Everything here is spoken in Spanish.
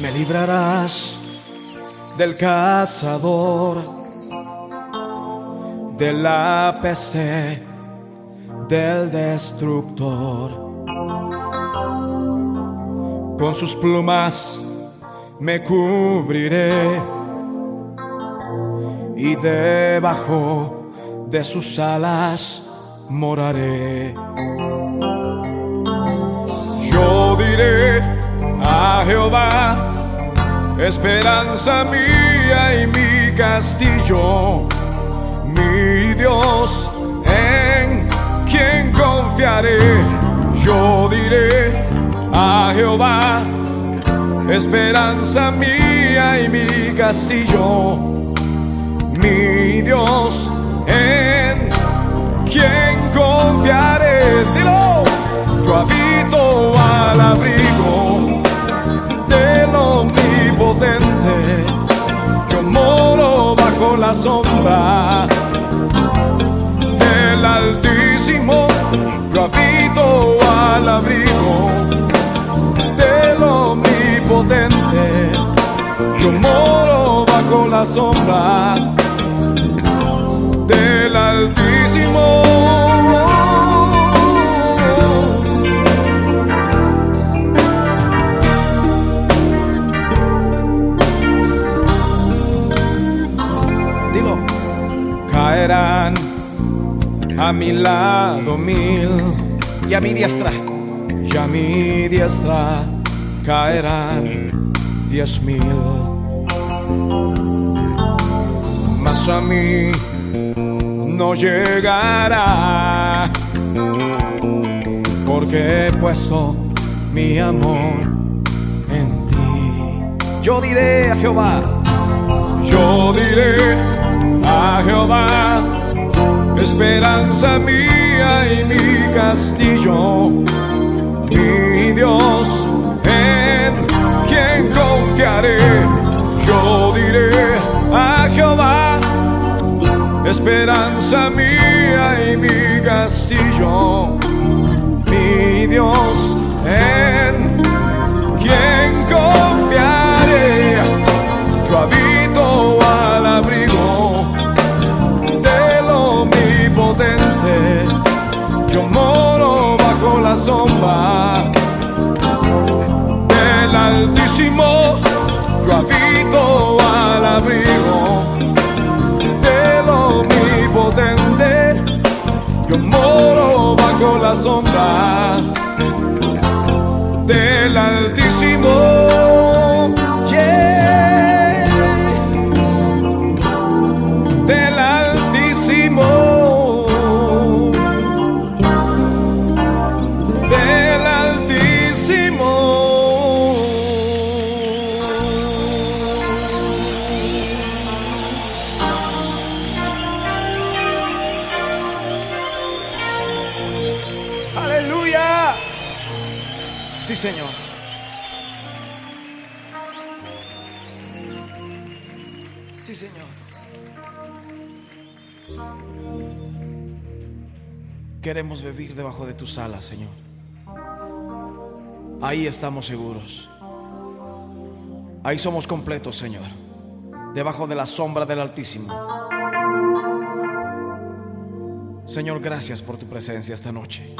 me librarás del cazador, de la del destructor. Con sus plumas me cubriré y debajo de sus alas moraré. Yo diré a Jehová, esperanza mía y mi castillo, mi Dios en quien confiaré. Yo diré a Jehová, esperanza mía y mi castillo, mi Dios en quien sombra del Altísimo, yo al abrigo del omnipotente, yo moro bajo la sombra del Altísimo. Caerán a mi lado mil y a mi diestra. y a mi diestra caerán diez mil. Mas a mí no llegará, porque he puesto mi amor en ti. Yo diré a Jehová, Yo diré a Jehová, esperanza mía y mi castillo, mi Dios en quien confiaré. Yo diré a Jehová, esperanza mía y mi castillo, mi Dios en quien confiaré. Yo habito la sombra del Altísimo, yo habito al abrigo del omnipotente, yo moro bajo la sombra del Altísimo. Sí, Señor. Sí, Señor. Queremos vivir debajo de tus alas, Señor. Ahí estamos seguros. Ahí somos completos, Señor. Debajo de la sombra del Altísimo. Señor, gracias por tu presencia esta noche.